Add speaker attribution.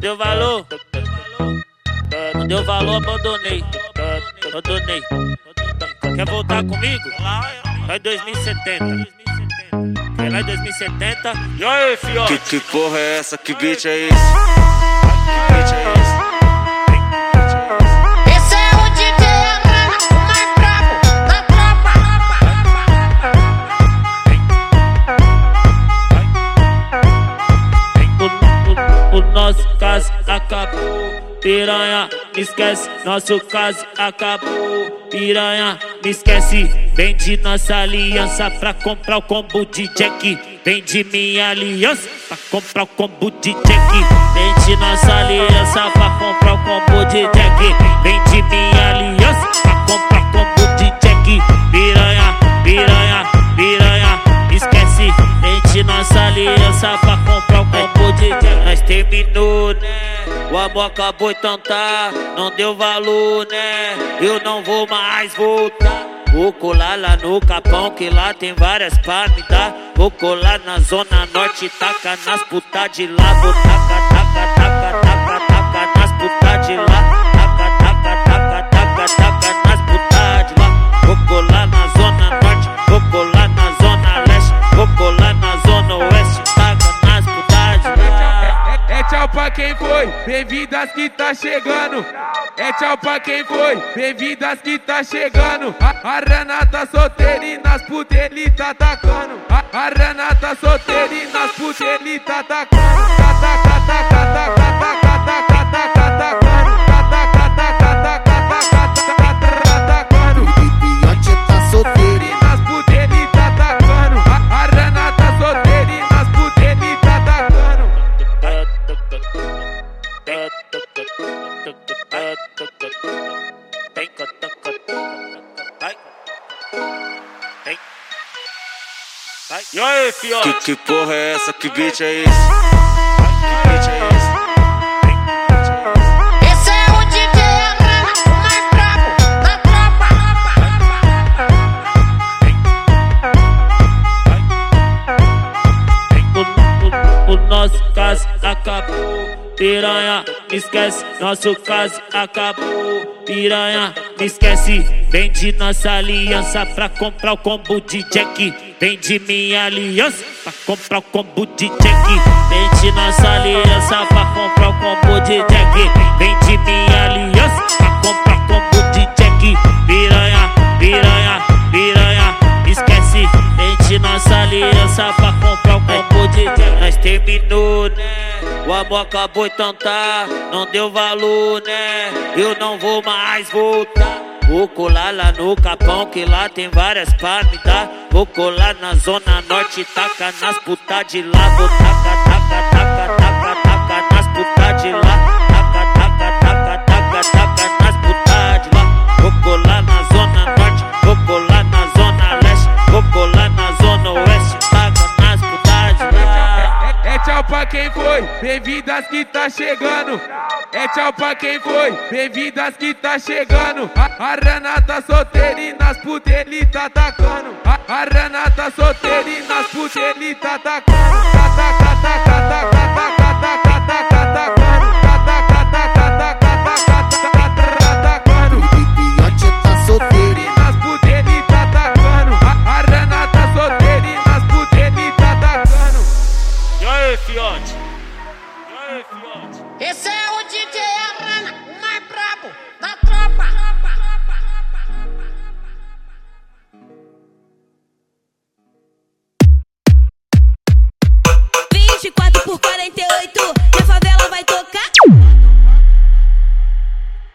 Speaker 1: Deu valor? Não deu valor, abandonei. Abandonei. Quer voltar comigo? Vai 2070. Vai lá em 2070. E aí, fiote?
Speaker 2: Que, que porra é essa? Que beat é esse? Que beat é? Esse
Speaker 1: nosso caso acabou. Piranha, me esquece, nosso caso acabou. Piranha, me esquece, vende nossa aliança pra comprar o combo de Jack. Vende minha aliança pra comprar o combo de Jack. Vende nossa aliança pra comprar o combo de Jack. Vende minha aliança pra comprar o combo de Jack. Piranha, piranha, piranha, me esquece, vende nossa aliança pra comprar terminou, né? O amor acabou então tá, não deu valor, né? Eu não vou mais voltar. Vou colar lá no Capão, que lá tem várias pra me dar. Vou colar na Zona Norte, taca nas putas de lá. Vou taca,
Speaker 3: quem foi, bem-vindas que tá chegando. É tchau pra quem foi, bem-vindas que tá chegando. A, a Renata solteira e nas putas ele tá atacando. A, a Renata solteira e nas putas ele tá atacando. Tá, tá, tá, tá, tá, tá, tá,
Speaker 4: Vem. Vai.
Speaker 3: E
Speaker 1: aí,
Speaker 2: fiota?
Speaker 1: Que,
Speaker 2: que porra é essa? Que beat é esse? Que beat é esse?
Speaker 1: nosso caso acabou. Piranha, esquece, nosso caso acabou. Piranha, me esquece, vende nossa aliança pra comprar o combo de Jack. Vende minha aliança pra comprar o combo de Jack. Vende nossa aliança pra comprar o combo de Jack. Vende minha aliança terminou, né? O amor acabou então tá, não deu valor, né? Eu não vou mais voltar. Vou colar lá no Capão, que lá tem várias pra me dar. Vou colar na Zona Norte, taca nas putas de lá. Vou taca, taca, taca,
Speaker 3: bem-vindas que tá chegando. É tchau pra quem foi, bem-vindas que tá chegando. A, a Renata solteira e nas putas ele tá atacando. A, a Renata solteira e nas putas ele tá atacando. Tá, tá, tá, tá, tá, tá, tá, tá,
Speaker 1: soy tú.